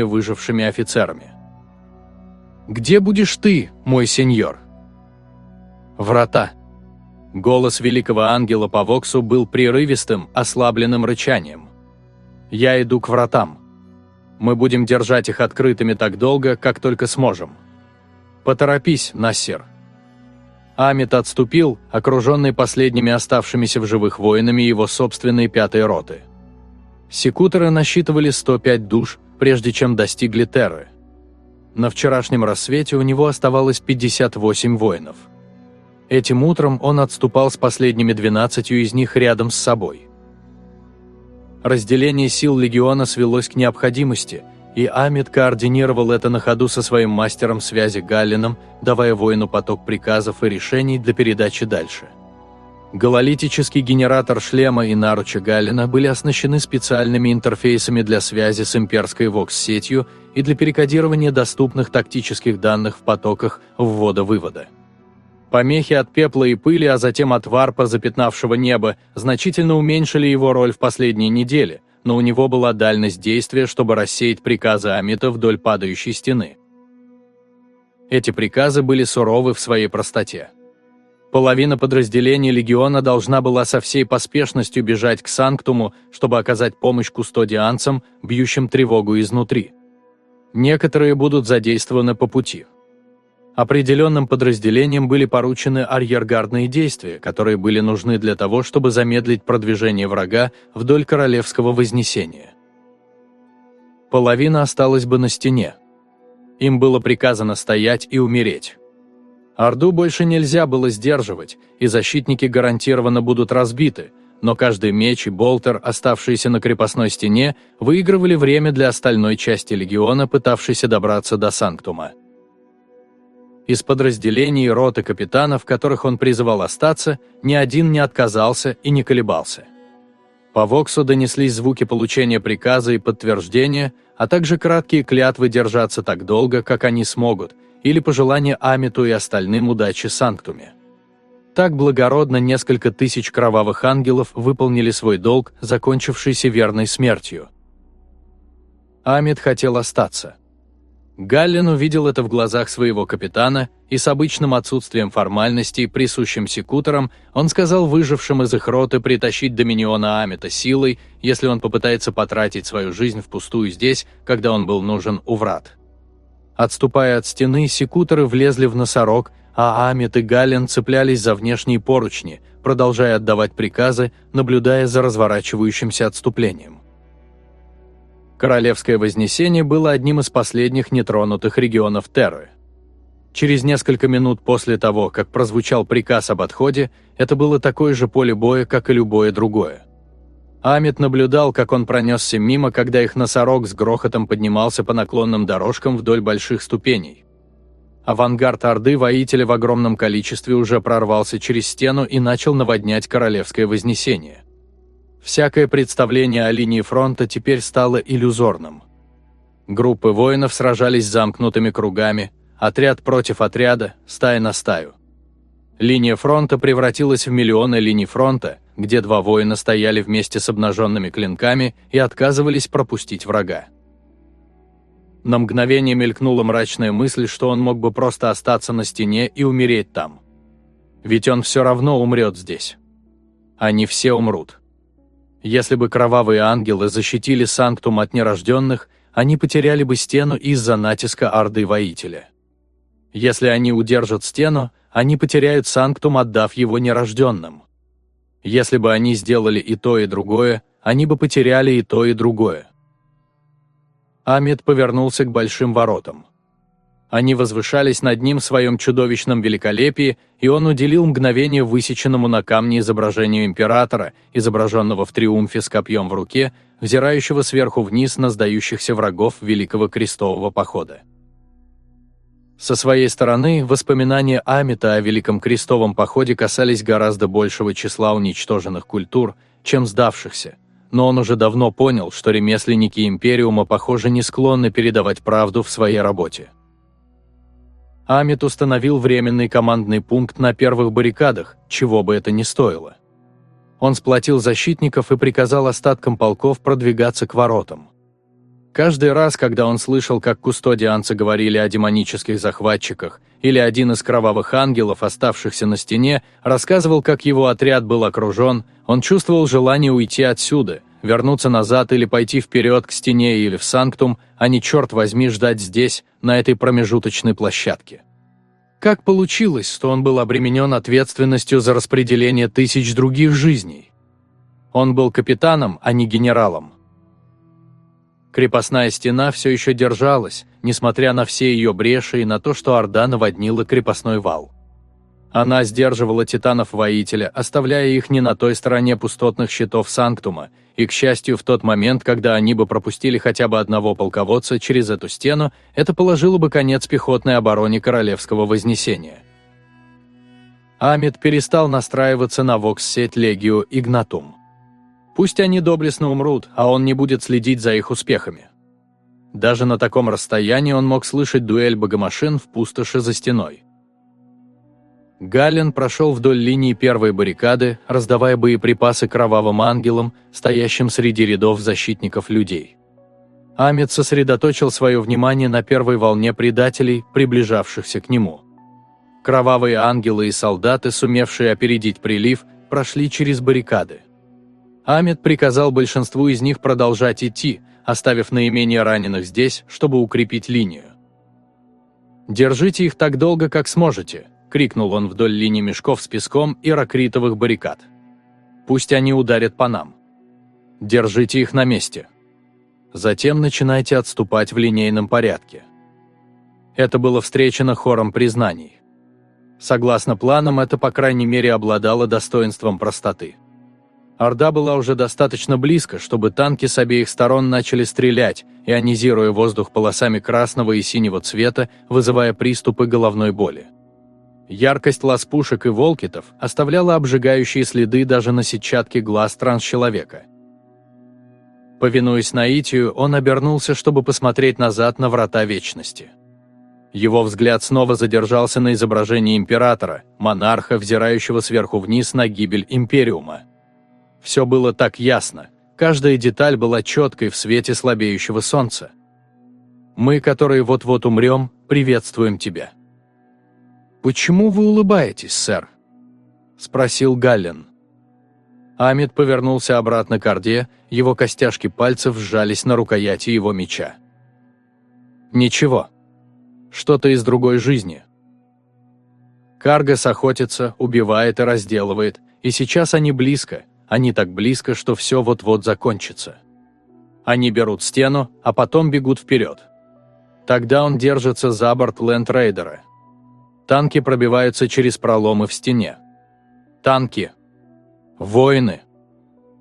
выжившими офицерами. «Где будешь ты, мой сеньор?» «Врата». Голос великого ангела по Воксу был прерывистым, ослабленным рычанием. «Я иду к вратам. Мы будем держать их открытыми так долго, как только сможем. Поторопись, Нассер». Амит отступил, окруженный последними оставшимися в живых воинами его собственной пятой роты. Секуторы насчитывали 105 душ, прежде чем достигли Терры. На вчерашнем рассвете у него оставалось 58 воинов. Этим утром он отступал с последними 12 из них рядом с собой. Разделение сил легиона свелось к необходимости, и Амид координировал это на ходу со своим мастером связи Галлином, давая воину поток приказов и решений для передачи дальше. Гололитический генератор шлема и наруча Галлина были оснащены специальными интерфейсами для связи с имперской ВОКС-сетью и для перекодирования доступных тактических данных в потоках ввода-вывода. Помехи от пепла и пыли, а затем от варпа, запятнавшего небо, значительно уменьшили его роль в последние недели – но у него была дальность действия, чтобы рассеять приказы Амита вдоль падающей стены. Эти приказы были суровы в своей простоте. Половина подразделений легиона должна была со всей поспешностью бежать к Санктуму, чтобы оказать помощь кустодианцам, бьющим тревогу изнутри. Некоторые будут задействованы по пути. Определенным подразделениям были поручены арьергардные действия, которые были нужны для того, чтобы замедлить продвижение врага вдоль Королевского Вознесения. Половина осталась бы на стене. Им было приказано стоять и умереть. Орду больше нельзя было сдерживать, и защитники гарантированно будут разбиты, но каждый меч и болтер, оставшиеся на крепостной стене, выигрывали время для остальной части легиона, пытавшейся добраться до Санктума. Из подразделений роты капитанов, которых он призывал остаться, ни один не отказался и не колебался. По Воксу донеслись звуки получения приказа и подтверждения, а также краткие клятвы держаться так долго, как они смогут, или пожелания Амиту и остальным удачи Санктуме. Так благородно несколько тысяч кровавых ангелов выполнили свой долг, закончившийся верной смертью. Амит хотел остаться. Галлен увидел это в глазах своего капитана, и с обычным отсутствием формальностей, присущим секуторам, он сказал выжившим из их роты притащить Доминиона Амита силой, если он попытается потратить свою жизнь впустую здесь, когда он был нужен у врат. Отступая от стены, секуторы влезли в носорог, а Амит и Галлен цеплялись за внешние поручни, продолжая отдавать приказы, наблюдая за разворачивающимся отступлением. Королевское Вознесение было одним из последних нетронутых регионов Терры. Через несколько минут после того, как прозвучал приказ об отходе, это было такое же поле боя, как и любое другое. Амит наблюдал, как он пронесся мимо, когда их носорог с грохотом поднимался по наклонным дорожкам вдоль больших ступеней. Авангард Орды воителя в огромном количестве уже прорвался через стену и начал наводнять Королевское Вознесение. Всякое представление о линии фронта теперь стало иллюзорным. Группы воинов сражались замкнутыми кругами, отряд против отряда, стая на стаю. Линия фронта превратилась в миллионы линий фронта, где два воина стояли вместе с обнаженными клинками и отказывались пропустить врага. На мгновение мелькнула мрачная мысль, что он мог бы просто остаться на стене и умереть там. Ведь он все равно умрет здесь. Они все умрут. Если бы кровавые ангелы защитили Санктум от нерожденных, они потеряли бы стену из-за натиска Орды Воителя. Если они удержат стену, они потеряют Санктум, отдав его нерожденным. Если бы они сделали и то, и другое, они бы потеряли и то, и другое. Амид повернулся к большим воротам. Они возвышались над ним в своем чудовищном великолепии, и он уделил мгновение высеченному на камне изображению императора, изображенного в триумфе с копьем в руке, взирающего сверху вниз на сдающихся врагов Великого Крестового Похода. Со своей стороны, воспоминания Амита о Великом Крестовом Походе касались гораздо большего числа уничтоженных культур, чем сдавшихся, но он уже давно понял, что ремесленники Империума, похоже, не склонны передавать правду в своей работе. Амит установил временный командный пункт на первых баррикадах, чего бы это ни стоило. Он сплотил защитников и приказал остаткам полков продвигаться к воротам. Каждый раз, когда он слышал, как кустодианцы говорили о демонических захватчиках, или один из кровавых ангелов, оставшихся на стене, рассказывал, как его отряд был окружен, он чувствовал желание уйти отсюда, вернуться назад или пойти вперед к стене или в санктум, а не, черт возьми, ждать здесь, на этой промежуточной площадке. Как получилось, что он был обременен ответственностью за распределение тысяч других жизней? Он был капитаном, а не генералом. Крепостная стена все еще держалась, несмотря на все ее бреши и на то, что Орда наводнила крепостной вал. Она сдерживала титанов-воителя, оставляя их не на той стороне пустотных щитов Санктума, и, к счастью, в тот момент, когда они бы пропустили хотя бы одного полководца через эту стену, это положило бы конец пехотной обороне Королевского Вознесения. Амид перестал настраиваться на вокс-сеть Легио Игнатум. Пусть они доблестно умрут, а он не будет следить за их успехами. Даже на таком расстоянии он мог слышать дуэль богомашин в пустоши за стеной. Галлен прошел вдоль линии первой баррикады, раздавая боеприпасы кровавым ангелам, стоящим среди рядов защитников людей. Амит сосредоточил свое внимание на первой волне предателей, приближавшихся к нему. Кровавые ангелы и солдаты, сумевшие опередить прилив, прошли через баррикады. Амит приказал большинству из них продолжать идти, оставив наименее раненых здесь, чтобы укрепить линию. «Держите их так долго, как сможете», – крикнул он вдоль линии мешков с песком и ракритовых баррикад. «Пусть они ударят по нам. Держите их на месте. Затем начинайте отступать в линейном порядке». Это было встречено хором признаний. Согласно планам, это по крайней мере обладало достоинством простоты. Орда была уже достаточно близко, чтобы танки с обеих сторон начали стрелять, ионизируя воздух полосами красного и синего цвета, вызывая приступы головной боли. Яркость лаз-пушек и волкитов оставляла обжигающие следы даже на сетчатке глаз трансчеловека. Повинуясь наитию, он обернулся, чтобы посмотреть назад на врата Вечности. Его взгляд снова задержался на изображении императора, монарха, взирающего сверху вниз на гибель Империума. Все было так ясно, каждая деталь была четкой в свете слабеющего солнца. Мы, которые вот-вот умрем, приветствуем тебя. «Почему вы улыбаетесь, сэр?» – спросил Галлен. Амид повернулся обратно к Орде, его костяшки пальцев сжались на рукояти его меча. «Ничего. Что-то из другой жизни». Каргос охотится, убивает и разделывает, и сейчас они близко, они так близко, что все вот-вот закончится. Они берут стену, а потом бегут вперед. Тогда он держится за борт Ленд-Рейдера. Танки пробиваются через проломы в стене. Танки. Воины.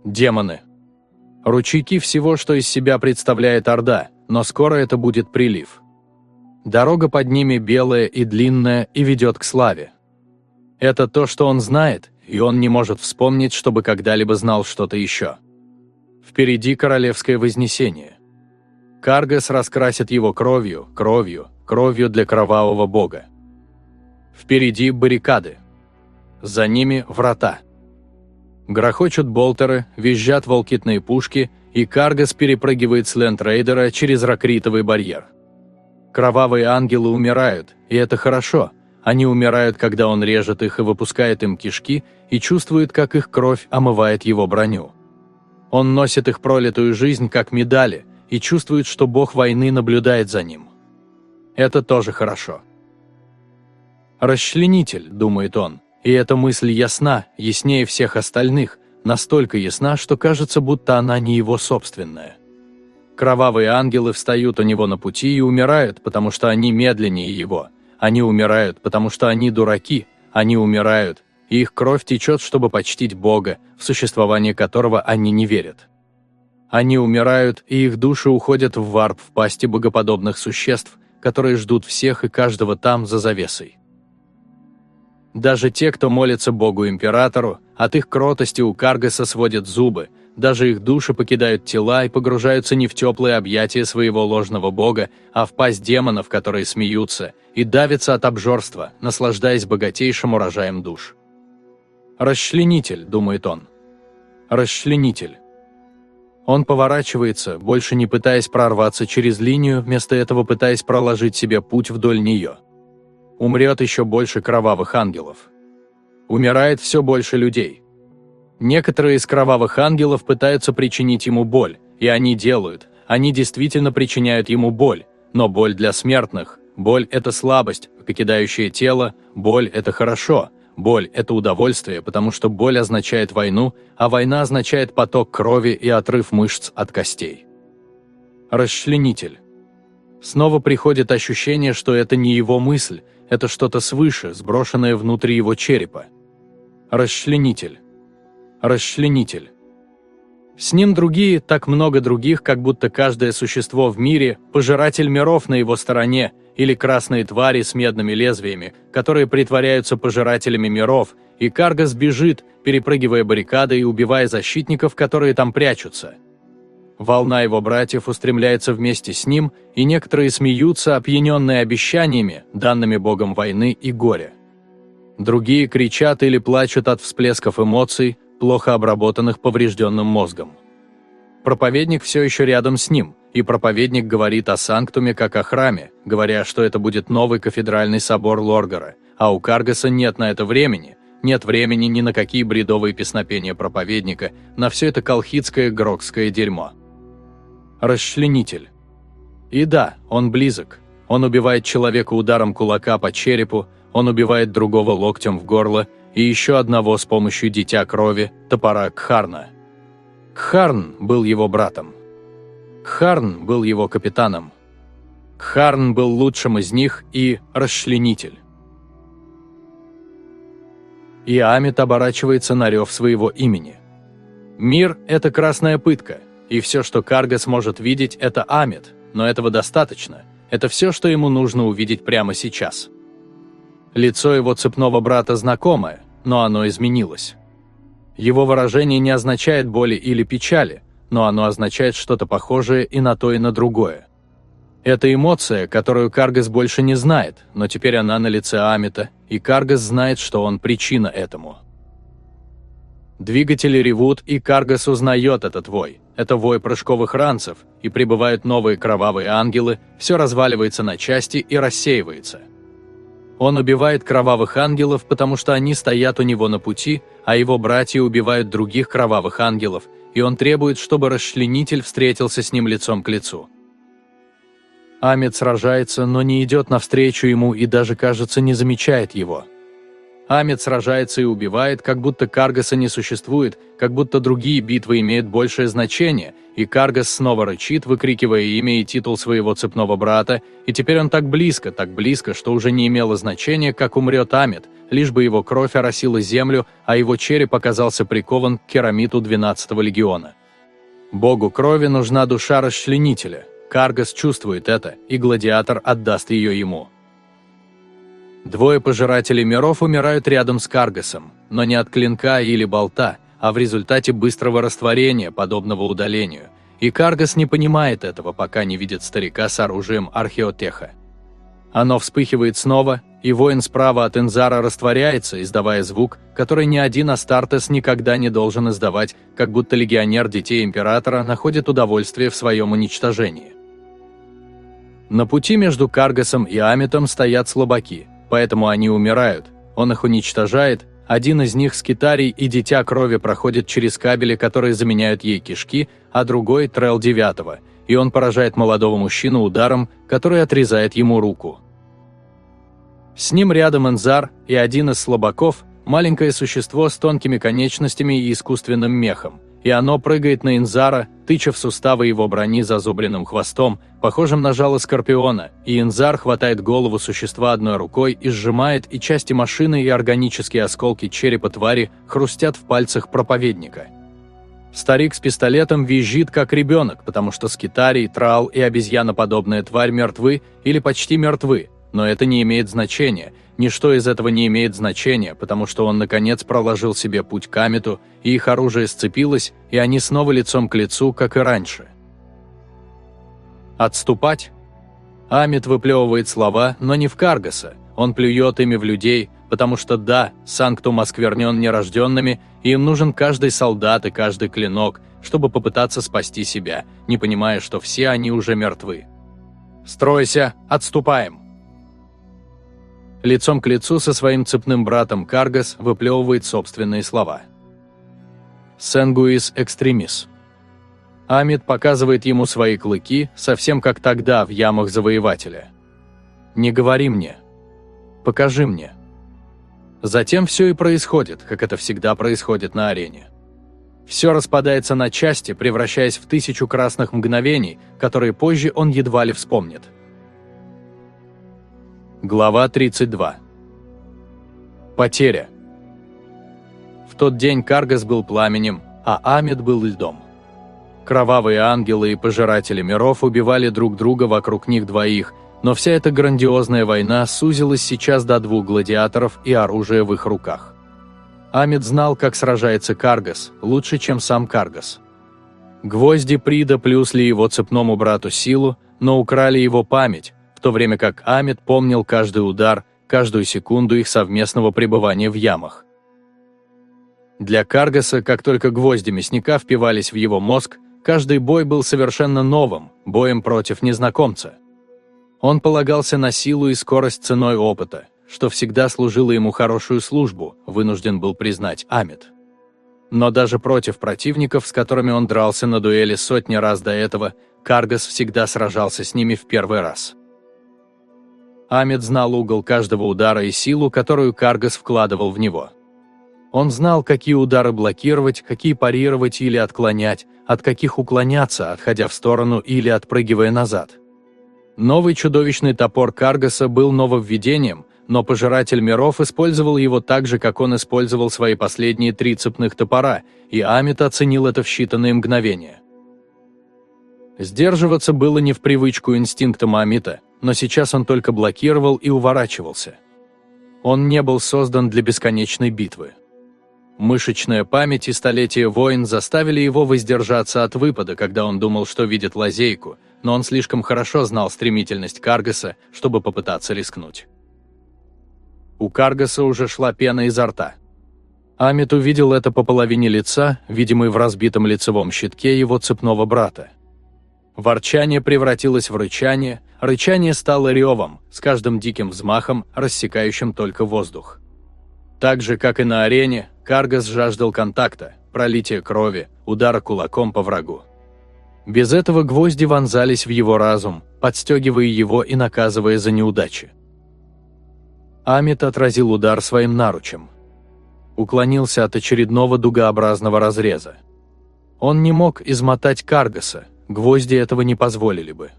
Демоны. Ручейки всего, что из себя представляет Орда, но скоро это будет прилив. Дорога под ними белая и длинная и ведет к славе. Это то, что он знает, и он не может вспомнить, чтобы когда-либо знал что-то еще. Впереди королевское вознесение. Каргас раскрасит его кровью, кровью, кровью для кровавого бога. Впереди баррикады. За ними врата. Грохочут болтеры, визжат волкитные пушки, и Каргас перепрыгивает с ленд-рейдера через ракритовый барьер. Кровавые ангелы умирают, и это хорошо – они умирают, когда он режет их и выпускает им кишки, и чувствует, как их кровь омывает его броню. Он носит их пролитую жизнь как медали и чувствует, что бог войны наблюдает за ним. Это тоже хорошо. «Расчленитель», — думает он, и эта мысль ясна, яснее всех остальных, настолько ясна, что кажется, будто она не его собственная. Кровавые ангелы встают у него на пути и умирают, потому что они медленнее его — они умирают, потому что они дураки, они умирают, и их кровь течет, чтобы почтить Бога, в существование которого они не верят. Они умирают, и их души уходят в варп в пасти богоподобных существ, которые ждут всех и каждого там за завесой. Даже те, кто молится Богу-императору, от их кротости у Каргаса сводят зубы – даже их души покидают тела и погружаются не в теплые объятия своего ложного бога, а в пасть демонов, которые смеются, и давятся от обжорства, наслаждаясь богатейшим урожаем душ. «Расчленитель», — думает он. «Расчленитель». Он поворачивается, больше не пытаясь прорваться через линию, вместо этого пытаясь проложить себе путь вдоль нее. Умрет еще больше кровавых ангелов. Умирает все больше людей. Некоторые из кровавых ангелов пытаются причинить ему боль, и они делают, они действительно причиняют ему боль, но боль для смертных, боль – это слабость, покидающая тело, боль – это хорошо, боль – это удовольствие, потому что боль означает войну, а война означает поток крови и отрыв мышц от костей. Расчленитель. Снова приходит ощущение, что это не его мысль, это что-то свыше, сброшенное внутрь его черепа. Расчленитель. Расчленитель. С ним другие, так много других, как будто каждое существо в мире, пожиратель миров на его стороне, или красные твари с медными лезвиями, которые притворяются пожирателями миров, и Каргас бежит, перепрыгивая баррикады и убивая защитников, которые там прячутся. Волна его братьев устремляется вместе с ним, и некоторые смеются, опьяненные обещаниями, данными богом войны и горя. Другие кричат или плачут от всплесков эмоций, плохо обработанных поврежденным мозгом. Проповедник все еще рядом с ним, и проповедник говорит о Санктуме как о храме, говоря, что это будет новый кафедральный собор Лоргара, а у Каргаса нет на это времени, нет времени ни на какие бредовые песнопения проповедника, на все это колхидское грокское дерьмо. Расчленитель. И да, он близок. Он убивает человека ударом кулака по черепу, он убивает другого локтем в горло, и еще одного с помощью дитя крови, топора Кхарна. Кхарн был его братом. Кхарн был его капитаном. Кхарн был лучшим из них и расчленитель. И Амит оборачивается на рев своего имени. Мир – это красная пытка, и все, что Карга сможет видеть, это Амит, но этого достаточно. Это все, что ему нужно увидеть прямо сейчас. Лицо его цепного брата знакомое, но оно изменилось. Его выражение не означает боли или печали, но оно означает что-то похожее и на то, и на другое. Это эмоция, которую Каргас больше не знает, но теперь она на лице Амита, и Каргас знает, что он причина этому. Двигатели ревут, и Каргас узнает этот вой. Это вой прыжковых ранцев, и прибывают новые кровавые ангелы, все разваливается на части и рассеивается. Он убивает кровавых ангелов, потому что они стоят у него на пути, а его братья убивают других кровавых ангелов, и он требует, чтобы расчленитель встретился с ним лицом к лицу. Амит сражается, но не идет навстречу ему и даже, кажется, не замечает его. Амит сражается и убивает, как будто Каргаса не существует, как будто другие битвы имеют большее значение, и Каргас снова рычит, выкрикивая имя и титул своего цепного брата, и теперь он так близко, так близко, что уже не имело значения, как умрет Амит, лишь бы его кровь оросила землю, а его череп оказался прикован к керамиту 12-го легиона. Богу крови нужна душа расчленителя. Каргас чувствует это, и гладиатор отдаст ее ему. Двое пожирателей миров умирают рядом с Каргасом, но не от клинка или болта, а в результате быстрого растворения, подобного удалению. И Каргас не понимает этого, пока не видит старика с оружием археотеха. Оно вспыхивает снова, и воин справа от Энзара растворяется, издавая звук, который ни один Астартес никогда не должен издавать, как будто легионер Детей Императора находит удовольствие в своем уничтожении. На пути между Каргасом и Амитом стоят слабаки – поэтому они умирают. Он их уничтожает, один из них, скитарий и дитя крови, проходит через кабели, которые заменяют ей кишки, а другой – трел девятого, и он поражает молодого мужчину ударом, который отрезает ему руку. С ним рядом Энзар и один из слабаков – маленькое существо с тонкими конечностями и искусственным мехом – и оно прыгает на Инзара, тыча в суставы его брони зазубренным хвостом, похожим на жало скорпиона, и Инзар хватает голову существа одной рукой и сжимает, и части машины и органические осколки черепа твари хрустят в пальцах проповедника. Старик с пистолетом визжит, как ребенок, потому что скитарий, трал и обезьяноподобная тварь мертвы или почти мертвы, но это не имеет значения, Ничто из этого не имеет значения, потому что он наконец проложил себе путь к Амиту, и их оружие сцепилось, и они снова лицом к лицу, как и раньше. «Отступать?» Амит выплевывает слова, но не в Каргаса. Он плюет ими в людей, потому что да, Санктум осквернен нерожденными, и им нужен каждый солдат и каждый клинок, чтобы попытаться спасти себя, не понимая, что все они уже мертвы. «Стройся! Отступаем!» Лицом к лицу со своим цепным братом Каргас выплевывает собственные слова. «Сенгуис экстремис». Амид показывает ему свои клыки, совсем как тогда в ямах Завоевателя. «Не говори мне. Покажи мне». Затем все и происходит, как это всегда происходит на арене. Все распадается на части, превращаясь в тысячу красных мгновений, которые позже он едва ли вспомнит. Глава 32 Потеря В тот день Каргас был пламенем, а Амид был льдом. Кровавые ангелы и пожиратели миров убивали друг друга вокруг них двоих, но вся эта грандиозная война сузилась сейчас до двух гладиаторов и оружия в их руках. Амид знал, как сражается Каргас, лучше, чем сам Каргас. Гвозди Прида плюсли его цепному брату силу, но украли его память, в то время как Амид помнил каждый удар, каждую секунду их совместного пребывания в ямах. Для Каргаса, как только гвозди мясника впивались в его мозг, каждый бой был совершенно новым, боем против незнакомца. Он полагался на силу и скорость ценой опыта, что всегда служило ему хорошую службу, вынужден был признать Амит. Но даже против противников, с которыми он дрался на дуэли сотни раз до этого, Каргас всегда сражался с ними в первый раз. Амит знал угол каждого удара и силу, которую Каргас вкладывал в него. Он знал, какие удары блокировать, какие парировать или отклонять, от каких уклоняться, отходя в сторону или отпрыгивая назад. Новый чудовищный топор Каргаса был нововведением, но Пожиратель миров использовал его так же, как он использовал свои последние три цепных топора, и Амит оценил это в считанные мгновения. Сдерживаться было не в привычку инстинктам Амита, но сейчас он только блокировал и уворачивался. Он не был создан для бесконечной битвы. Мышечная память и столетия войн заставили его воздержаться от выпада, когда он думал, что видит лазейку – но он слишком хорошо знал стремительность Каргаса, чтобы попытаться рискнуть. У Каргаса уже шла пена изо рта. Амит увидел это по половине лица, видимой в разбитом лицевом щитке его цепного брата. Ворчание превратилось в рычание, рычание стало ревом, с каждым диким взмахом, рассекающим только воздух. Так же, как и на арене, Каргас жаждал контакта, пролития крови, удара кулаком по врагу. Без этого гвозди вонзались в его разум, подстегивая его и наказывая за неудачи. Амит отразил удар своим наручем. Уклонился от очередного дугообразного разреза. Он не мог измотать Каргаса, гвозди этого не позволили бы.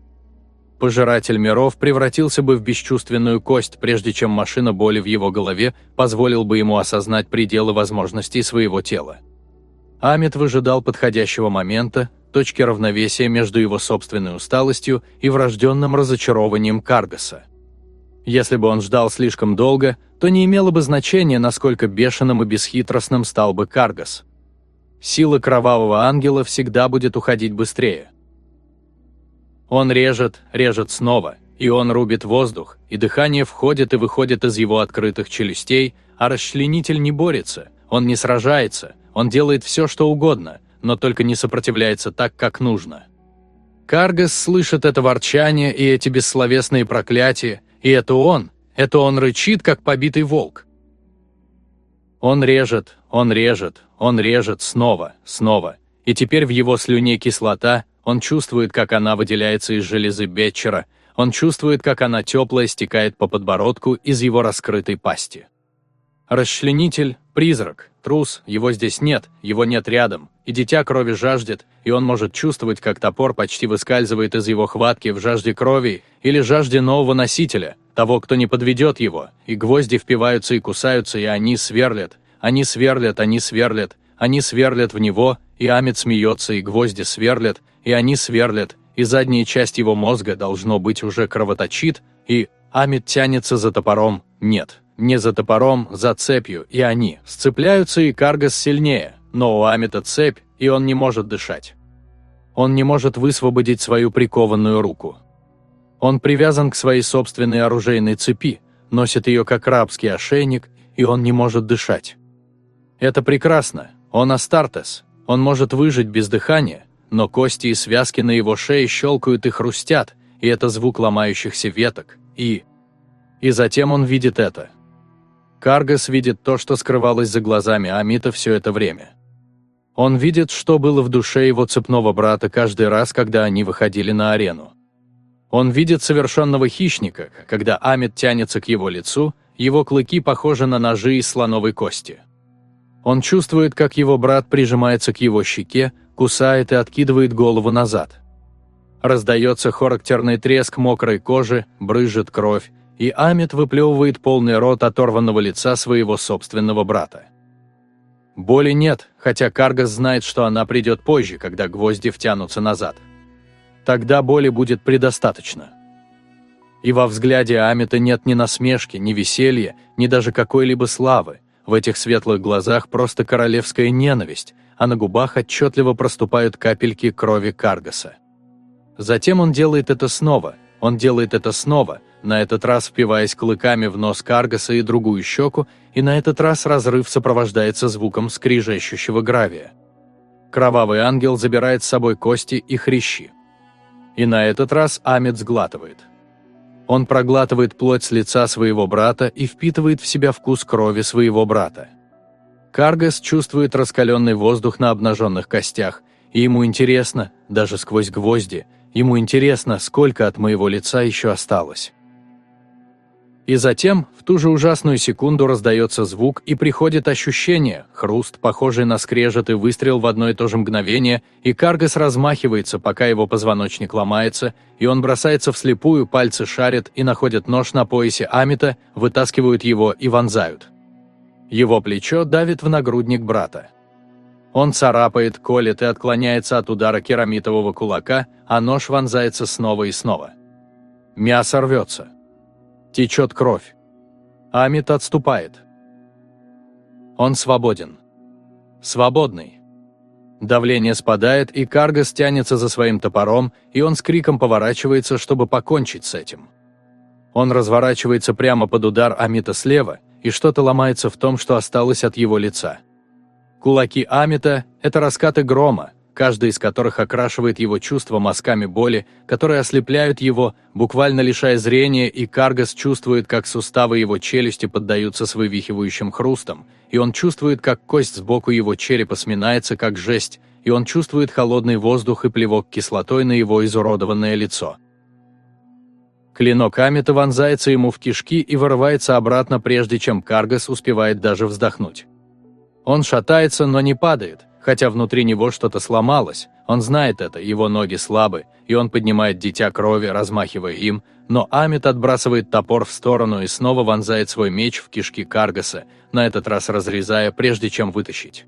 Пожиратель миров превратился бы в бесчувственную кость, прежде чем машина боли в его голове позволил бы ему осознать пределы возможностей своего тела. Амит выжидал подходящего момента, точки равновесия между его собственной усталостью и врожденным разочарованием Каргаса. Если бы он ждал слишком долго, то не имело бы значения, насколько бешеным и бесхитростным стал бы Каргас. Сила кровавого ангела всегда будет уходить быстрее. Он режет, режет снова, и он рубит воздух, и дыхание входит и выходит из его открытых челюстей, а расчленитель не борется, он не сражается, он делает все, что угодно, но только не сопротивляется так, как нужно. Каргас слышит это ворчание и эти бессловесные проклятия, и это он, это он рычит, как побитый волк. Он режет, он режет, он режет снова, снова, и теперь в его слюне кислота, он чувствует, как она выделяется из железы Бетчера, он чувствует, как она теплая стекает по подбородку из его раскрытой пасти. Расчленитель – призрак, трус, его здесь нет, его нет рядом, и дитя крови жаждет, и он может чувствовать, как топор почти выскальзывает из его хватки в жажде крови или жажде нового носителя, того, кто не подведет его, и гвозди впиваются и кусаются, и они сверлят, они сверлят, они сверлят, они сверлят в него, и Амит смеется, и гвозди сверлят, и они сверлят, и задняя часть его мозга, должно быть, уже кровоточит, и Амит тянется за топором, нет, не за топором, за цепью, и они сцепляются, и Каргас сильнее, но у Амита цепь, и он не может дышать. Он не может высвободить свою прикованную руку. Он привязан к своей собственной оружейной цепи, носит ее как рабский ошейник, и он не может дышать. Это прекрасно, он Астартес, Он может выжить без дыхания, но кости и связки на его шее щелкают и хрустят, и это звук ломающихся веток, и... И затем он видит это. Каргас видит то, что скрывалось за глазами Амита все это время. Он видит, что было в душе его цепного брата каждый раз, когда они выходили на арену. Он видит совершенного хищника, когда Амит тянется к его лицу, его клыки похожи на ножи из слоновой кости. Он чувствует, как его брат прижимается к его щеке, кусает и откидывает голову назад. Раздается характерный треск мокрой кожи, брызжет кровь, и Амит выплевывает полный рот оторванного лица своего собственного брата. Боли нет, хотя Каргас знает, что она придет позже, когда гвозди втянутся назад. Тогда боли будет предостаточно. И во взгляде Амита нет ни насмешки, ни веселья, ни даже какой-либо славы. В этих светлых глазах просто королевская ненависть, а на губах отчетливо проступают капельки крови Каргаса. Затем он делает это снова, он делает это снова, на этот раз впиваясь клыками в нос Каргаса и другую щеку, и на этот раз разрыв сопровождается звуком скрижащущего гравия. Кровавый ангел забирает с собой кости и хрящи. И на этот раз Амит сглатывает. Он проглатывает плоть с лица своего брата и впитывает в себя вкус крови своего брата. Каргас чувствует раскаленный воздух на обнаженных костях, и ему интересно, даже сквозь гвозди, Ему интересно, сколько от моего лица еще осталось. И затем, в ту же ужасную секунду раздается звук и приходит ощущение, хруст, похожий на скрежет и выстрел в одно и то же мгновение, и Каргас размахивается, пока его позвоночник ломается, и он бросается вслепую, пальцы шарят и находят нож на поясе Амита, вытаскивают его и вонзают. Его плечо давит в нагрудник брата. Он царапает, колет и отклоняется от удара керамитового кулака, а нож вонзается снова и снова. Мясо рвется. Течет кровь. Амит отступает. Он свободен. Свободный. Давление спадает, и Каргас тянется за своим топором, и он с криком поворачивается, чтобы покончить с этим. Он разворачивается прямо под удар Амита слева, и что-то ломается в том, что осталось от его лица. Кулаки Амита – это раскаты грома, каждый из которых окрашивает его чувства мазками боли, которые ослепляют его, буквально лишая зрения, и Каргас чувствует, как суставы его челюсти поддаются с вывихивающим хрустом, и он чувствует, как кость сбоку его черепа сминается, как жесть, и он чувствует холодный воздух и плевок кислотой на его изуродованное лицо. Клинок Амита вонзается ему в кишки и вырывается обратно, прежде чем Каргас успевает даже вздохнуть. Он шатается, но не падает, хотя внутри него что-то сломалось. Он знает это, его ноги слабы, и он поднимает дитя крови, размахивая им, но Амит отбрасывает топор в сторону и снова вонзает свой меч в кишки Каргаса, на этот раз разрезая, прежде чем вытащить.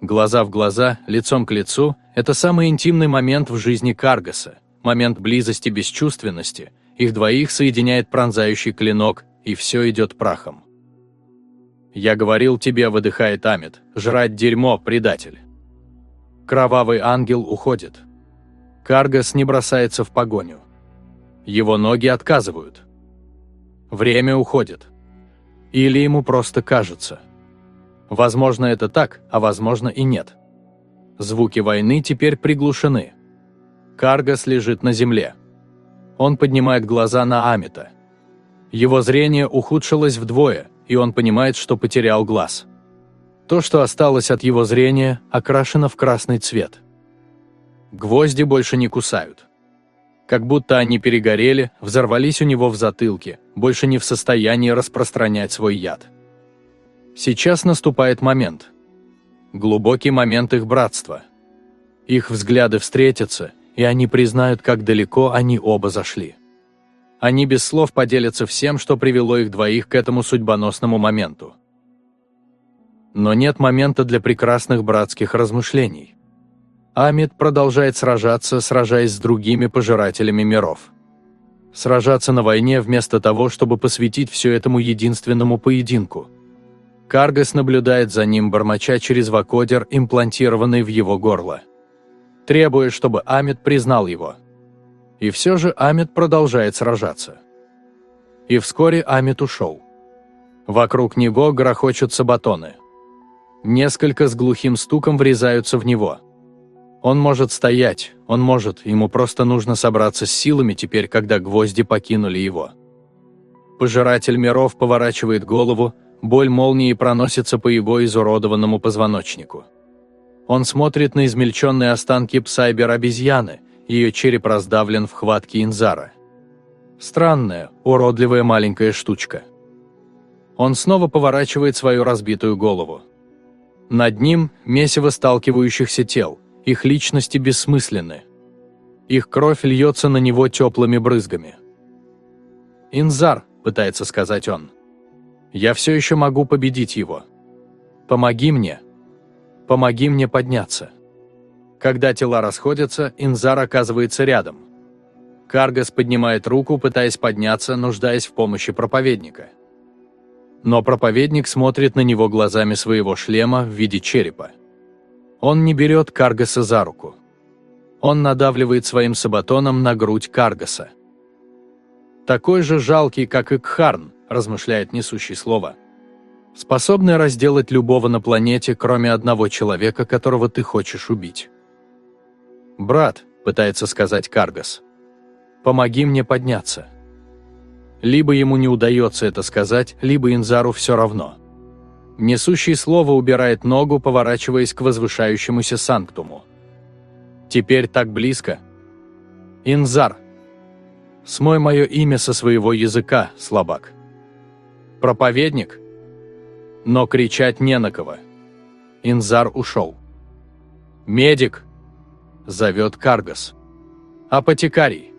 Глаза в глаза, лицом к лицу – это самый интимный момент в жизни Каргаса, момент близости бесчувственности, их двоих соединяет пронзающий клинок, и все идет прахом. «Я говорил тебе», — выдыхает Амит, — «жрать дерьмо, предатель». Кровавый ангел уходит. Каргас не бросается в погоню. Его ноги отказывают. Время уходит. Или ему просто кажется. Возможно, это так, а возможно и нет. Звуки войны теперь приглушены. Каргас лежит на земле. Он поднимает глаза на Амита. Его зрение ухудшилось вдвое – и он понимает, что потерял глаз. То, что осталось от его зрения, окрашено в красный цвет. Гвозди больше не кусают. Как будто они перегорели, взорвались у него в затылке, больше не в состоянии распространять свой яд. Сейчас наступает момент. Глубокий момент их братства. Их взгляды встретятся, и они признают, как далеко они оба зашли. Они без слов поделятся всем, что привело их двоих к этому судьбоносному моменту. Но нет момента для прекрасных братских размышлений. Амид продолжает сражаться, сражаясь с другими пожирателями миров. Сражаться на войне вместо того, чтобы посвятить все этому единственному поединку. Каргас наблюдает за ним, бормоча через вакодер, имплантированный в его горло. Требуя, чтобы Амид признал его – и все же Амит продолжает сражаться. И вскоре Амит ушел. Вокруг него грохочут сабатоны. Несколько с глухим стуком врезаются в него. Он может стоять, он может, ему просто нужно собраться с силами теперь, когда гвозди покинули его. Пожиратель миров поворачивает голову, боль молнии проносится по его изуродованному позвоночнику. Он смотрит на измельченные останки псайбер-обезьяны, ее череп раздавлен в хватке инзара. Странная, уродливая маленькая штучка. Он снова поворачивает свою разбитую голову. Над ним месиво сталкивающихся тел, их личности бессмысленны. Их кровь льется на него теплыми брызгами. «Инзар», — пытается сказать он, — «я все еще могу победить его. Помоги мне. Помоги мне подняться». Когда тела расходятся, Инзар оказывается рядом. Каргас поднимает руку, пытаясь подняться, нуждаясь в помощи проповедника. Но проповедник смотрит на него глазами своего шлема в виде черепа. Он не берет Каргаса за руку. Он надавливает своим сабатоном на грудь Каргаса. «Такой же жалкий, как и Кхарн», – размышляет несущий слово. «Способный разделать любого на планете, кроме одного человека, которого ты хочешь убить». «Брат», – пытается сказать Каргас, – «помоги мне подняться». Либо ему не удается это сказать, либо Инзару все равно. Несущий слово убирает ногу, поворачиваясь к возвышающемуся санктуму. «Теперь так близко». «Инзар!» «Смой мое имя со своего языка, слабак». «Проповедник?» Но кричать не на кого. Инзар ушел. «Медик!» зовет Каргас. «Апотекарий!»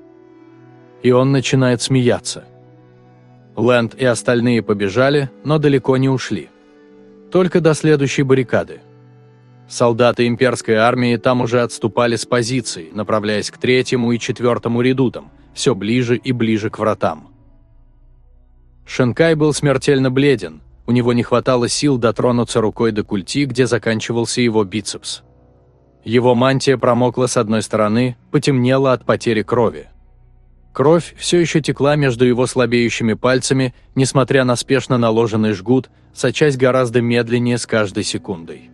И он начинает смеяться. Лэнд и остальные побежали, но далеко не ушли. Только до следующей баррикады. Солдаты имперской армии там уже отступали с позиций, направляясь к третьему и четвертому редутам, все ближе и ближе к вратам. Шенкай был смертельно бледен, у него не хватало сил дотронуться рукой до культи, где заканчивался его бицепс. Его мантия промокла с одной стороны, потемнела от потери крови. Кровь все еще текла между его слабеющими пальцами, несмотря на спешно наложенный жгут, сочась гораздо медленнее с каждой секундой.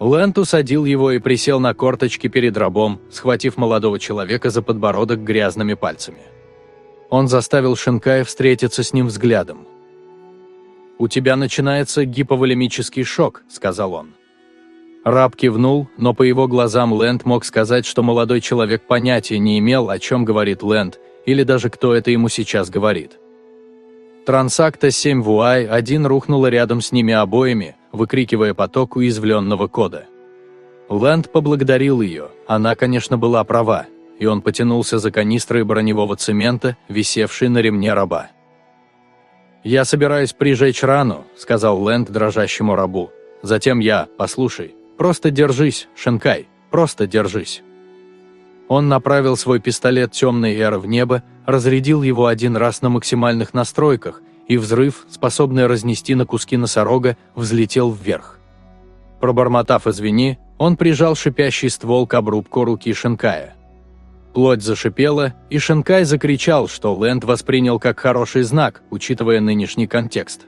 Лэнд усадил его и присел на корточки перед рабом, схватив молодого человека за подбородок грязными пальцами. Он заставил Шинкая встретиться с ним взглядом. «У тебя начинается гиповолемический шок», — сказал он. Раб кивнул, но по его глазам Лэнд мог сказать, что молодой человек понятия не имел, о чем говорит Лэнд, или даже кто это ему сейчас говорит. Трансакта 7 Вуай один рухнула рядом с ними обоими, выкрикивая поток уязвленного кода. Лэнд поблагодарил ее, она, конечно, была права, и он потянулся за канистрой броневого цемента, висевшей на ремне раба. «Я собираюсь прижечь рану», — сказал Лэнд дрожащему рабу. «Затем я, послушай, Просто держись, Шенкай, просто держись. Он направил свой пистолет темной эры в небо, разрядил его один раз на максимальных настройках, и взрыв, способный разнести на куски носорога, взлетел вверх. Пробормотав «извини», он прижал шипящий ствол к обрубку руки Шенкая. Плоть зашипела, и Шенкай закричал, что Лэнд воспринял как хороший знак, учитывая нынешний контекст.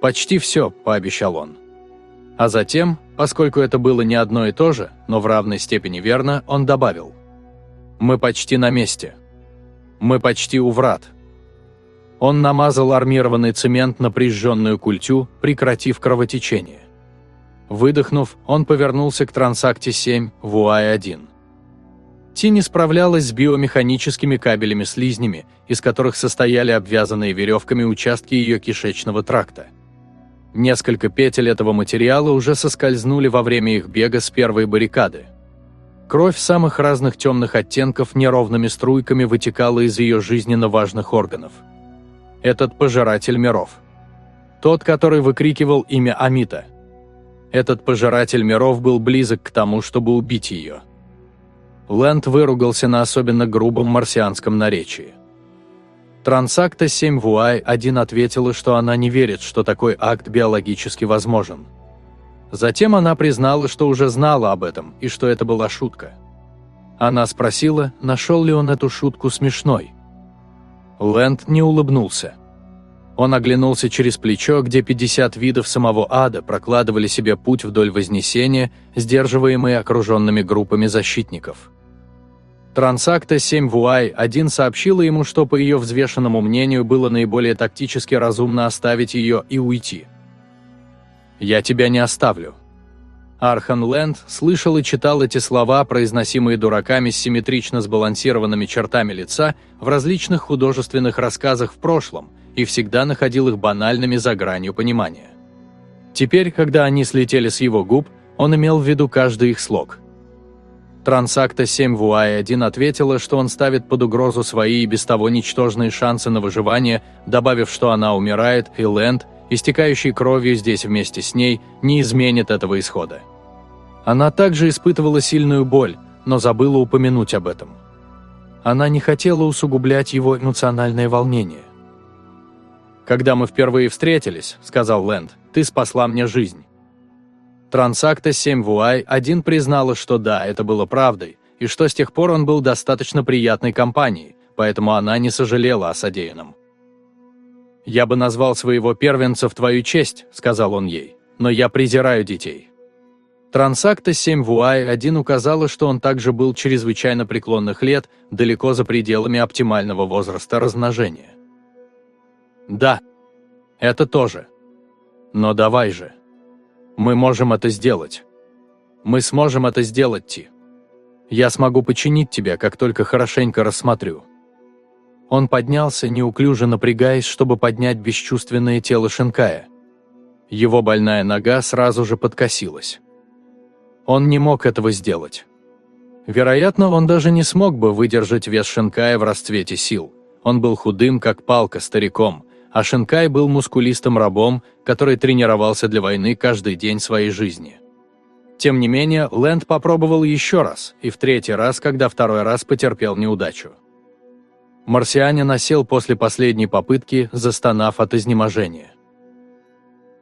«Почти все», – пообещал он. А затем, поскольку это было не одно и то же, но в равной степени верно, он добавил. «Мы почти на месте. Мы почти у врат». Он намазал армированный цемент на прижженную культю, прекратив кровотечение. Выдохнув, он повернулся к трансакте 7 в УАЙ-1. Ти не справлялась с биомеханическими кабелями-слизнями, из которых состояли обвязанные веревками участки ее кишечного тракта – Несколько петель этого материала уже соскользнули во время их бега с первой баррикады. Кровь самых разных темных оттенков неровными струйками вытекала из ее жизненно важных органов. Этот пожиратель миров. Тот, который выкрикивал имя Амита. Этот пожиратель миров был близок к тому, чтобы убить ее. Лэнд выругался на особенно грубом марсианском наречии. Трансакта 7 Вуай один ответила, что она не верит, что такой акт биологически возможен. Затем она признала, что уже знала об этом и что это была шутка. Она спросила, нашел ли он эту шутку смешной. Лэнд не улыбнулся. Он оглянулся через плечо, где 50 видов самого ада прокладывали себе путь вдоль Вознесения, сдерживаемые окруженными группами защитников. Трансакта 7 Вуай 1 сообщила ему, что, по ее взвешенному мнению, было наиболее тактически разумно оставить ее и уйти. «Я тебя не оставлю». Архан Лэнд слышал и читал эти слова, произносимые дураками с симметрично сбалансированными чертами лица в различных художественных рассказах в прошлом, и всегда находил их банальными за гранью понимания. Теперь, когда они слетели с его губ, он имел в виду каждый их слог – Трансакта 7 Вуай-1 ответила, что он ставит под угрозу свои и без того ничтожные шансы на выживание, добавив, что она умирает, и Лэнд, истекающий кровью здесь вместе с ней, не изменит этого исхода. Она также испытывала сильную боль, но забыла упомянуть об этом. Она не хотела усугублять его эмоциональное волнение. «Когда мы впервые встретились», — сказал Лэнд, — «ты спасла мне жизнь. Трансакта 7 Вуай один признала, что да, это было правдой, и что с тех пор он был достаточно приятной компанией, поэтому она не сожалела о содеянном. «Я бы назвал своего первенца в твою честь», — сказал он ей, — «но я презираю детей». Трансакта 7 Вуай один указала, что он также был чрезвычайно преклонных лет, далеко за пределами оптимального возраста размножения. «Да, это тоже. Но давай же». Мы можем это сделать. Мы сможем это сделать, Ти. Я смогу починить тебя, как только хорошенько рассмотрю». Он поднялся, неуклюже напрягаясь, чтобы поднять бесчувственное тело Шинкая. Его больная нога сразу же подкосилась. Он не мог этого сделать. Вероятно, он даже не смог бы выдержать вес Шинкая в расцвете сил. Он был худым, как палка, стариком, а Шинкай был мускулистым рабом, который тренировался для войны каждый день своей жизни. Тем не менее, Лэнд попробовал еще раз, и в третий раз, когда второй раз потерпел неудачу. Марсианин осел после последней попытки, застонав от изнеможения.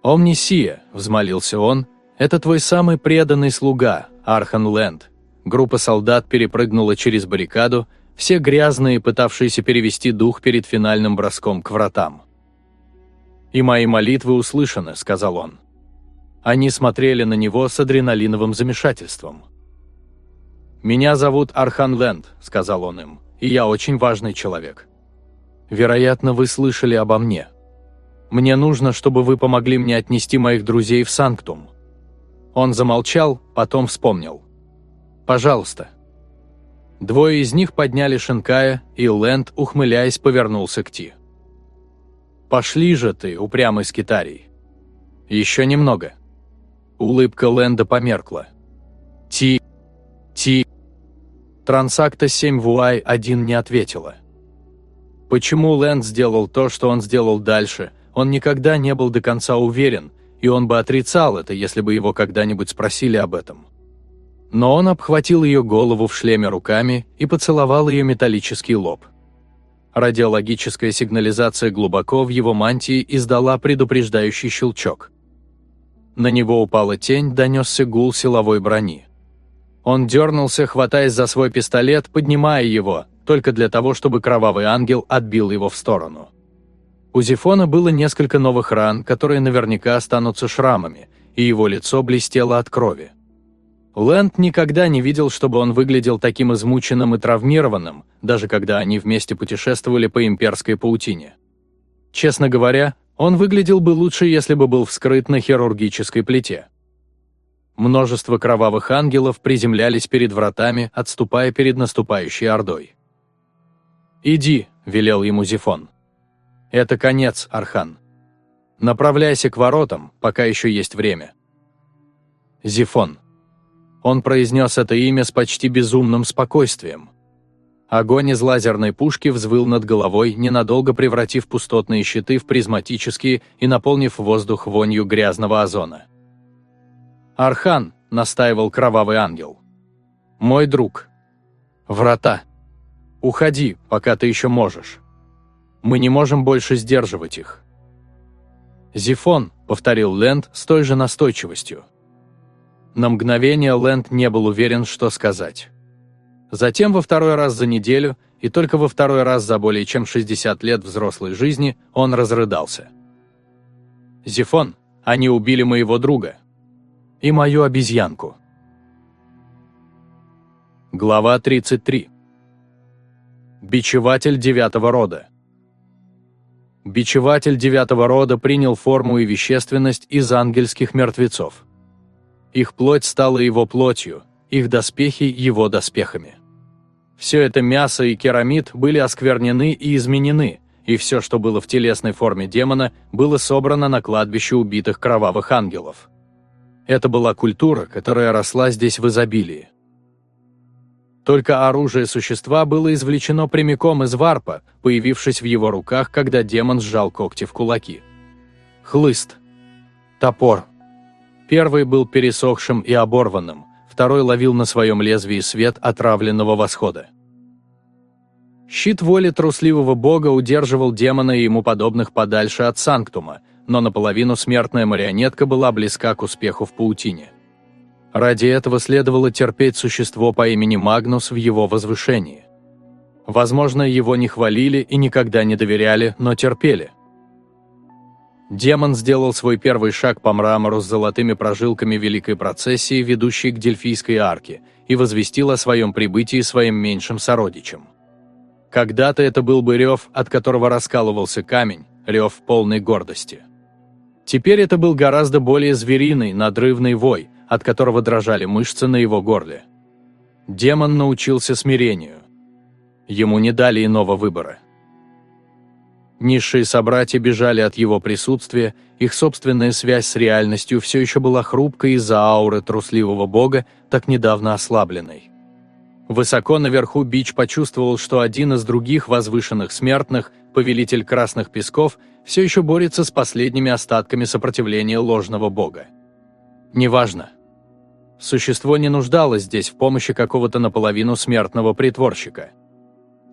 «Омнисия», — взмолился он, — «это твой самый преданный слуга, Архан Лэнд». Группа солдат перепрыгнула через баррикаду, все грязные, пытавшиеся перевести дух перед финальным броском к вратам. «И мои молитвы услышаны», — сказал он. Они смотрели на него с адреналиновым замешательством. «Меня зовут Архан Лэнд», — сказал он им, — «и я очень важный человек. Вероятно, вы слышали обо мне. Мне нужно, чтобы вы помогли мне отнести моих друзей в Санктум». Он замолчал, потом вспомнил. «Пожалуйста». Двое из них подняли Шинкая, и Лэнд, ухмыляясь, повернулся к Ти. «Пошли же ты, упрямый скитарий!» «Еще немного!» Улыбка Лэнда померкла. «Ти... Ти...» Трансакта 7 Вуай 1 не ответила. Почему Лэнд сделал то, что он сделал дальше, он никогда не был до конца уверен, и он бы отрицал это, если бы его когда-нибудь спросили об этом. Но он обхватил ее голову в шлеме руками и поцеловал ее металлический лоб. Радиологическая сигнализация глубоко в его мантии издала предупреждающий щелчок. На него упала тень, донесся гул силовой брони. Он дернулся, хватаясь за свой пистолет, поднимая его, только для того, чтобы кровавый ангел отбил его в сторону. У Зифона было несколько новых ран, которые наверняка останутся шрамами, и его лицо блестело от крови. Лэнд никогда не видел, чтобы он выглядел таким измученным и травмированным, даже когда они вместе путешествовали по имперской паутине. Честно говоря, он выглядел бы лучше, если бы был вскрыт на хирургической плите. Множество кровавых ангелов приземлялись перед вратами, отступая перед наступающей ордой. «Иди», — велел ему Зифон. «Это конец, Архан. Направляйся к воротам, пока еще есть время». Зифон. Он произнес это имя с почти безумным спокойствием. Огонь из лазерной пушки взвыл над головой, ненадолго превратив пустотные щиты в призматические и наполнив воздух вонью грязного озона. «Архан», — настаивал кровавый ангел. «Мой друг. Врата. Уходи, пока ты еще можешь. Мы не можем больше сдерживать их». «Зифон», — повторил Лэнд с той же настойчивостью. На мгновение Лэнд не был уверен, что сказать. Затем во второй раз за неделю, и только во второй раз за более чем 60 лет взрослой жизни он разрыдался. «Зефон, они убили моего друга. И мою обезьянку». Глава 33. Бичеватель девятого рода. Бичеватель девятого рода принял форму и вещественность из ангельских мертвецов. Их плоть стала его плотью, их доспехи – его доспехами. Все это мясо и керамид были осквернены и изменены, и все, что было в телесной форме демона, было собрано на кладбище убитых кровавых ангелов. Это была культура, которая росла здесь в изобилии. Только оружие существа было извлечено прямиком из варпа, появившись в его руках, когда демон сжал когти в кулаки. Хлыст. Топор. Первый был пересохшим и оборванным, второй ловил на своем лезвии свет отравленного восхода. Щит воли трусливого бога удерживал демона и ему подобных подальше от Санктума, но наполовину смертная марионетка была близка к успеху в паутине. Ради этого следовало терпеть существо по имени Магнус в его возвышении. Возможно, его не хвалили и никогда не доверяли, но терпели. Демон сделал свой первый шаг по мрамору с золотыми прожилками великой процессии, ведущей к Дельфийской арке, и возвестил о своем прибытии своим меньшим сородичам. Когда-то это был бы рев, от которого раскалывался камень, рев полной гордости. Теперь это был гораздо более звериный, надрывный вой, от которого дрожали мышцы на его горле. Демон научился смирению. Ему не дали иного выбора. Низшие собратья бежали от его присутствия, их собственная связь с реальностью все еще была хрупкой из-за ауры трусливого бога, так недавно ослабленной. Высоко наверху Бич почувствовал, что один из других возвышенных смертных, повелитель Красных Песков, все еще борется с последними остатками сопротивления ложного бога. Неважно. Существо не нуждалось здесь в помощи какого-то наполовину смертного притворщика.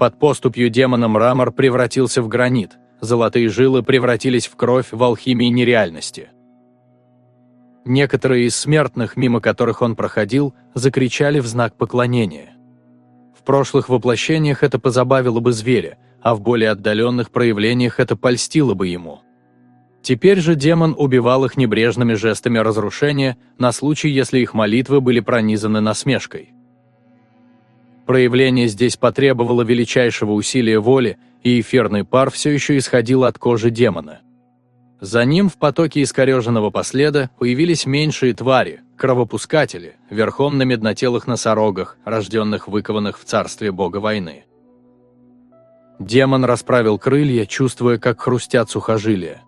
Под поступью демона мрамор превратился в гранит, золотые жилы превратились в кровь в алхимии нереальности. Некоторые из смертных, мимо которых он проходил, закричали в знак поклонения. В прошлых воплощениях это позабавило бы зверя, а в более отдаленных проявлениях это польстило бы ему – Теперь же демон убивал их небрежными жестами разрушения на случай, если их молитвы были пронизаны насмешкой. Проявление здесь потребовало величайшего усилия воли, и эфирный пар все еще исходил от кожи демона. За ним в потоке искореженного последа появились меньшие твари, кровопускатели, верхом на меднотелых носорогах, рожденных выкованных в царстве бога войны. Демон расправил крылья, чувствуя, как хрустят сухожилия.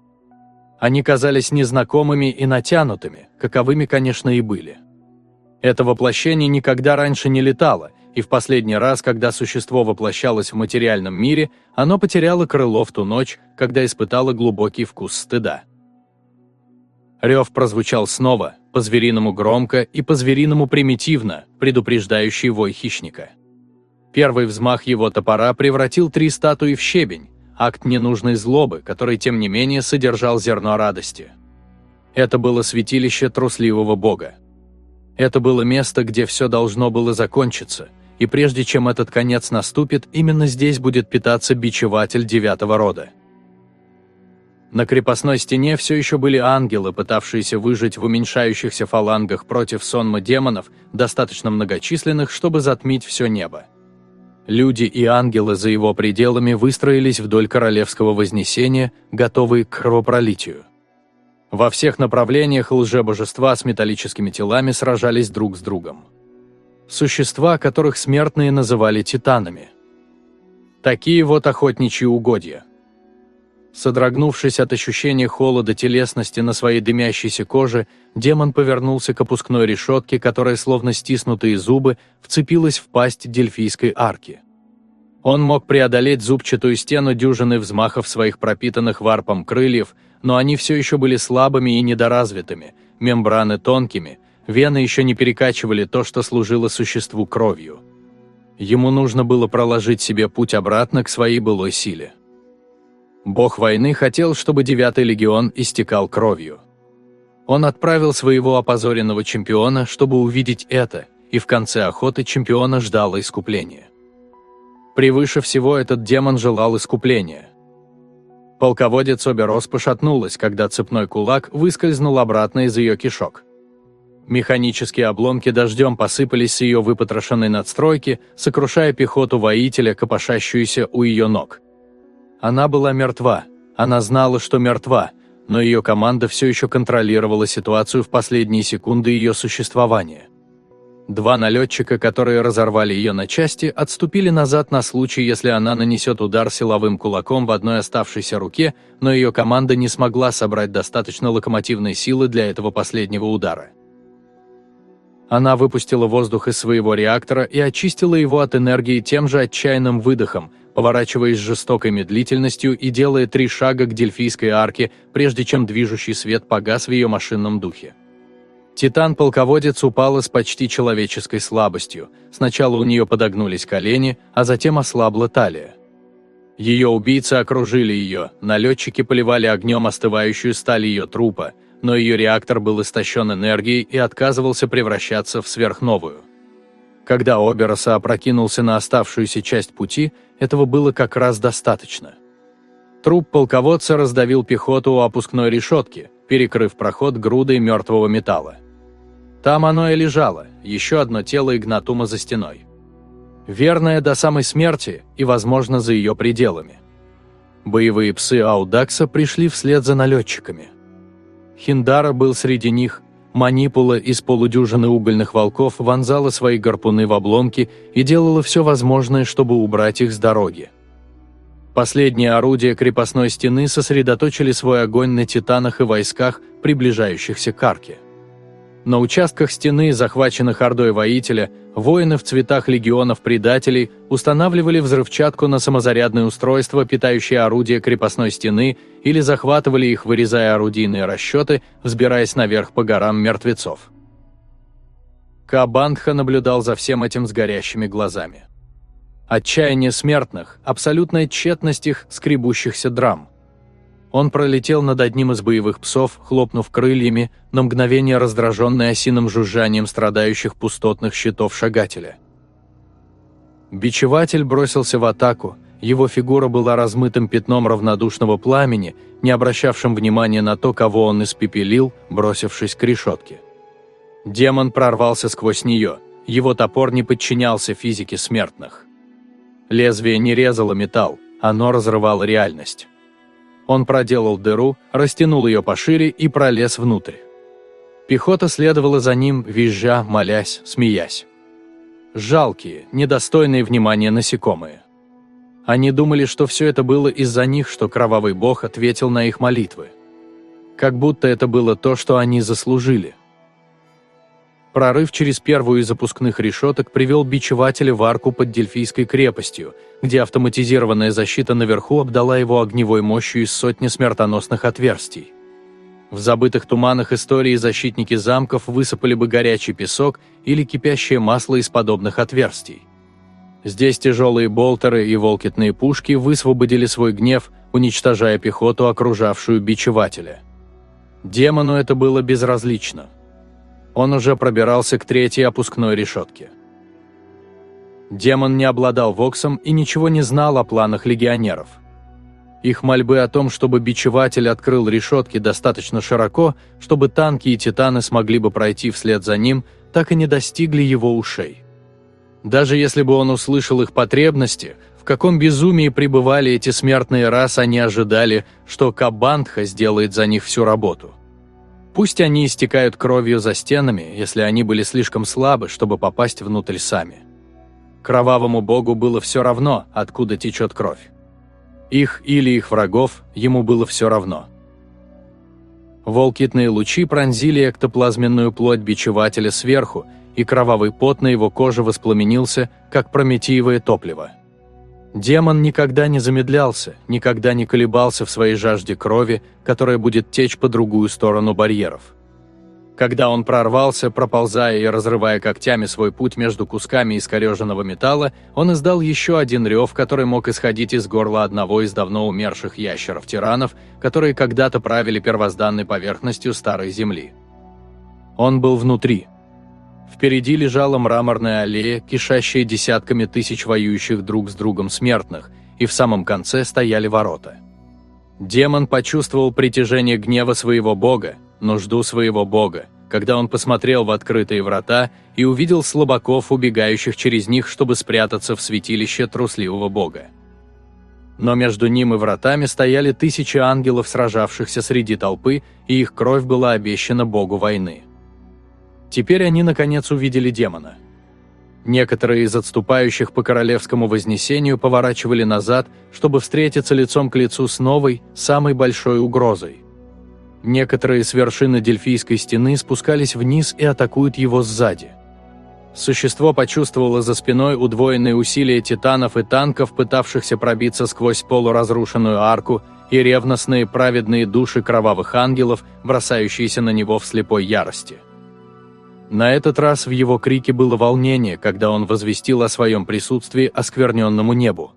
Они казались незнакомыми и натянутыми, каковыми, конечно, и были. Это воплощение никогда раньше не летало, и в последний раз, когда существо воплощалось в материальном мире, оно потеряло крыло в ту ночь, когда испытало глубокий вкус стыда. Рев прозвучал снова, по-звериному громко и по-звериному примитивно, предупреждающий вой хищника. Первый взмах его топора превратил три статуи в щебень, акт ненужной злобы, который, тем не менее, содержал зерно радости. Это было святилище трусливого бога. Это было место, где все должно было закончиться, и прежде чем этот конец наступит, именно здесь будет питаться бичеватель девятого рода. На крепостной стене все еще были ангелы, пытавшиеся выжить в уменьшающихся фалангах против сонма демонов, достаточно многочисленных, чтобы затмить все небо. Люди и ангелы за его пределами выстроились вдоль королевского вознесения, готовые к кровопролитию. Во всех направлениях лжебожества с металлическими телами сражались друг с другом. Существа, которых смертные называли титанами. Такие вот охотничьи угодья. Содрогнувшись от ощущения холода телесности на своей дымящейся коже, демон повернулся к опускной решетке, которая, словно стиснутые зубы, вцепилась в пасть дельфийской арки. Он мог преодолеть зубчатую стену дюжины взмахов своих пропитанных варпом крыльев, но они все еще были слабыми и недоразвитыми, мембраны тонкими, вены еще не перекачивали то, что служило существу кровью. Ему нужно было проложить себе путь обратно к своей былой силе. Бог войны хотел, чтобы девятый легион истекал кровью. Он отправил своего опозоренного чемпиона, чтобы увидеть это, и в конце охоты чемпиона ждало искупление. Превыше всего этот демон желал искупления. Полководец Оберос пошатнулась, когда цепной кулак выскользнул обратно из ее кишок. Механические обломки дождем посыпались с ее выпотрошенной надстройки, сокрушая пехоту воителя, копошащуюся у ее ног. Она была мертва, она знала, что мертва, но ее команда все еще контролировала ситуацию в последние секунды ее существования. Два налетчика, которые разорвали ее на части, отступили назад на случай, если она нанесет удар силовым кулаком в одной оставшейся руке, но ее команда не смогла собрать достаточно локомотивной силы для этого последнего удара. Она выпустила воздух из своего реактора и очистила его от энергии тем же отчаянным выдохом, поворачиваясь жестокой медлительностью и делая три шага к Дельфийской арке, прежде чем движущий свет погас в ее машинном духе. Титан-полководец упала с почти человеческой слабостью. Сначала у нее подогнулись колени, а затем ослабла талия. Ее убийцы окружили ее, налетчики поливали огнем остывающую сталь ее трупа, но ее реактор был истощен энергией и отказывался превращаться в сверхновую. Когда Обероса опрокинулся на оставшуюся часть пути, этого было как раз достаточно. Труп полководца раздавил пехоту у опускной решетки, перекрыв проход грудой мертвого металла. Там оно и лежало, еще одно тело Игнатума за стеной. Верное до самой смерти и, возможно, за ее пределами. Боевые псы Аудакса пришли вслед за налетчиками. Хиндара был среди них, манипула из полудюжины угольных волков вонзала свои гарпуны в обломки и делала все возможное, чтобы убрать их с дороги. Последние орудия крепостной стены сосредоточили свой огонь на титанах и войсках, приближающихся к арке. На участках стены, захваченных Ордой воителя, воины в цветах легионов предателей устанавливали взрывчатку на самозарядное устройство, питающее орудия крепостной стены, или захватывали их, вырезая орудийные расчеты, взбираясь наверх по горам мертвецов. Кабандха наблюдал за всем этим с горящими глазами. Отчаяние смертных, абсолютная тщетность их скребущихся драм – он пролетел над одним из боевых псов, хлопнув крыльями, на мгновение раздраженный осиным жужжанием страдающих пустотных щитов шагателя. Бичеватель бросился в атаку, его фигура была размытым пятном равнодушного пламени, не обращавшим внимания на то, кого он испепелил, бросившись к решетке. Демон прорвался сквозь нее, его топор не подчинялся физике смертных. Лезвие не резало металл, оно разрывало реальность. Он проделал дыру, растянул ее пошире и пролез внутрь. Пехота следовала за ним, визжа, молясь, смеясь. Жалкие, недостойные внимания насекомые. Они думали, что все это было из-за них, что кровавый бог ответил на их молитвы. Как будто это было то, что они заслужили – Прорыв через первую из запускных решеток привел бичевателя в арку под Дельфийской крепостью, где автоматизированная защита наверху обдала его огневой мощью из сотни смертоносных отверстий. В забытых туманах истории защитники замков высыпали бы горячий песок или кипящее масло из подобных отверстий. Здесь тяжелые болтеры и волкетные пушки высвободили свой гнев, уничтожая пехоту, окружавшую бичевателя. Демону это было безразлично – он уже пробирался к третьей опускной решетке. Демон не обладал Воксом и ничего не знал о планах легионеров. Их мольбы о том, чтобы бичеватель открыл решетки достаточно широко, чтобы танки и титаны смогли бы пройти вслед за ним, так и не достигли его ушей. Даже если бы он услышал их потребности, в каком безумии пребывали эти смертные раз они ожидали, что Кабандха сделает за них всю работу – Пусть они истекают кровью за стенами, если они были слишком слабы, чтобы попасть внутрь сами. Кровавому богу было все равно, откуда течет кровь. Их или их врагов ему было все равно. Волкитные лучи пронзили эктоплазменную плоть бичевателя сверху, и кровавый пот на его коже воспламенился, как прометиевое топливо. Демон никогда не замедлялся, никогда не колебался в своей жажде крови, которая будет течь по другую сторону барьеров. Когда он прорвался, проползая и разрывая когтями свой путь между кусками искореженного металла, он издал еще один рев, который мог исходить из горла одного из давно умерших ящеров-тиранов, которые когда-то правили первозданной поверхностью Старой Земли. Он был внутри. Впереди лежала мраморная аллея, кишащая десятками тысяч воюющих друг с другом смертных, и в самом конце стояли ворота. Демон почувствовал притяжение гнева своего бога, нужду своего бога, когда он посмотрел в открытые врата и увидел слабаков, убегающих через них, чтобы спрятаться в святилище трусливого бога. Но между ним и вратами стояли тысячи ангелов, сражавшихся среди толпы, и их кровь была обещана богу войны. Теперь они наконец увидели демона. Некоторые из отступающих по королевскому вознесению поворачивали назад, чтобы встретиться лицом к лицу с новой, самой большой угрозой. Некоторые с вершины Дельфийской стены спускались вниз и атакуют его сзади. Существо почувствовало за спиной удвоенные усилия титанов и танков, пытавшихся пробиться сквозь полуразрушенную арку, и ревностные праведные души кровавых ангелов, бросающиеся на него в слепой ярости. На этот раз в его крике было волнение, когда он возвестил о своем присутствии оскверненному небу.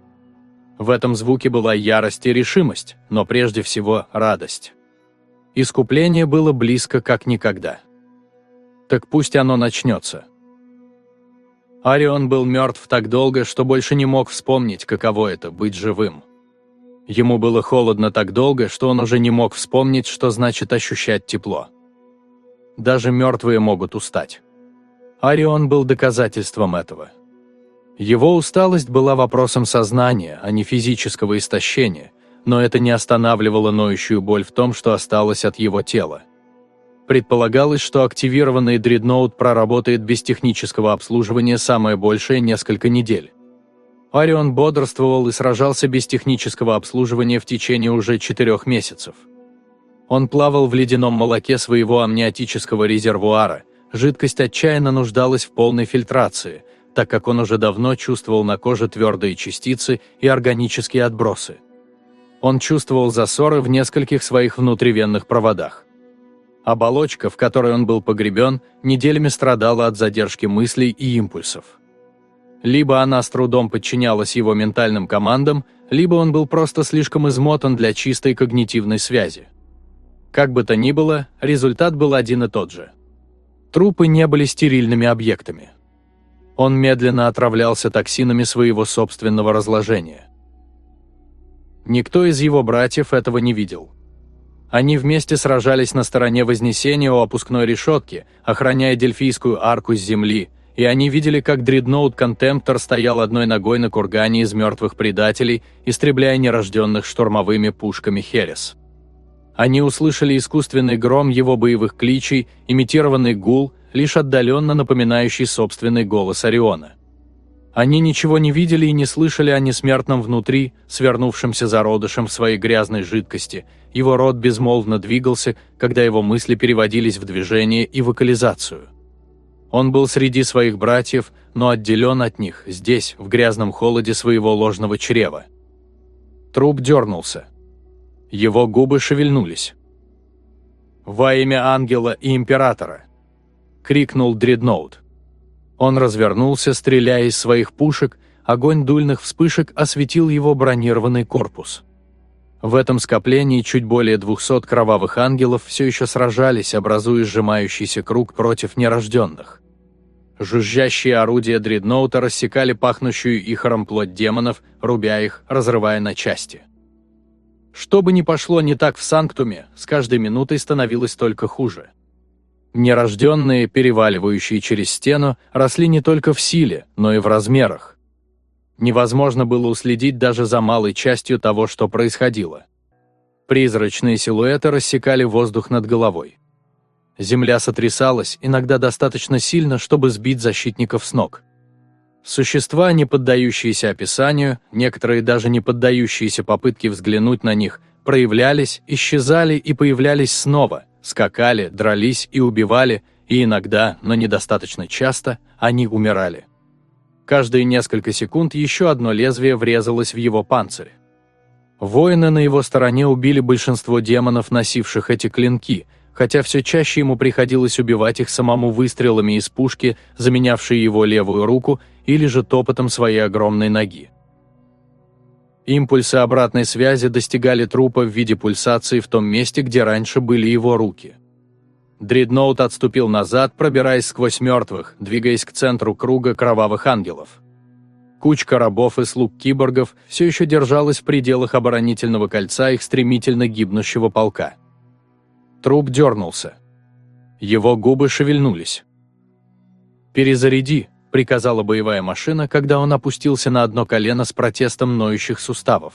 В этом звуке была ярость и решимость, но прежде всего радость. Искупление было близко как никогда. Так пусть оно начнется. Арион был мертв так долго, что больше не мог вспомнить, каково это – быть живым. Ему было холодно так долго, что он уже не мог вспомнить, что значит ощущать тепло. Даже мертвые могут устать. Арион был доказательством этого. Его усталость была вопросом сознания, а не физического истощения, но это не останавливало ноющую боль в том, что осталось от его тела. Предполагалось, что активированный дредноут проработает без технического обслуживания самое большее несколько недель. Арион бодрствовал и сражался без технического обслуживания в течение уже четырех месяцев. Он плавал в ледяном молоке своего амниотического резервуара, жидкость отчаянно нуждалась в полной фильтрации, так как он уже давно чувствовал на коже твердые частицы и органические отбросы. Он чувствовал засоры в нескольких своих внутривенных проводах. Оболочка, в которой он был погребен, неделями страдала от задержки мыслей и импульсов. Либо она с трудом подчинялась его ментальным командам, либо он был просто слишком измотан для чистой когнитивной связи. Как бы то ни было, результат был один и тот же. Трупы не были стерильными объектами. Он медленно отравлялся токсинами своего собственного разложения. Никто из его братьев этого не видел. Они вместе сражались на стороне Вознесения у опускной решетки, охраняя Дельфийскую арку с земли, и они видели, как дредноут Контемптор стоял одной ногой на кургане из мертвых предателей, истребляя нерожденных штурмовыми пушками Херес. Они услышали искусственный гром его боевых кличей, имитированный гул, лишь отдаленно напоминающий собственный голос Ориона. Они ничего не видели и не слышали о несмертном внутри, свернувшемся зародышем в своей грязной жидкости. Его рот безмолвно двигался, когда его мысли переводились в движение и вокализацию. Он был среди своих братьев, но отделен от них, здесь, в грязном холоде своего ложного чрева. Труп дернулся. Его губы шевельнулись. «Во имя ангела и императора!» — крикнул Дредноут. Он развернулся, стреляя из своих пушек, огонь дульных вспышек осветил его бронированный корпус. В этом скоплении чуть более 200 кровавых ангелов все еще сражались, образуя сжимающийся круг против нерожденных. Жужжащие орудия дредноута рассекали пахнущую ихором плоть демонов, рубя их, разрывая на части. Что бы ни пошло не так в Санктуме, с каждой минутой становилось только хуже. Нерожденные, переваливающие через стену, росли не только в силе, но и в размерах. Невозможно было уследить даже за малой частью того, что происходило. Призрачные силуэты рассекали воздух над головой. Земля сотрясалась, иногда достаточно сильно, чтобы сбить защитников с ног. Существа, не поддающиеся описанию, некоторые даже не поддающиеся попытке взглянуть на них, проявлялись, исчезали и появлялись снова, скакали, дрались и убивали, и иногда, но недостаточно часто, они умирали. Каждые несколько секунд еще одно лезвие врезалось в его панцирь. Воины на его стороне убили большинство демонов, носивших эти клинки – хотя все чаще ему приходилось убивать их самому выстрелами из пушки, заменявшей его левую руку, или же топотом своей огромной ноги. Импульсы обратной связи достигали трупа в виде пульсации в том месте, где раньше были его руки. Дредноут отступил назад, пробираясь сквозь мертвых, двигаясь к центру круга кровавых ангелов. Кучка рабов и слуг киборгов все еще держалась в пределах оборонительного кольца их стремительно гибнущего полка. Труп дернулся. Его губы шевельнулись. «Перезаряди», — приказала боевая машина, когда он опустился на одно колено с протестом ноющих суставов.